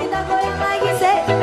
Kita goyang lagi, Sek.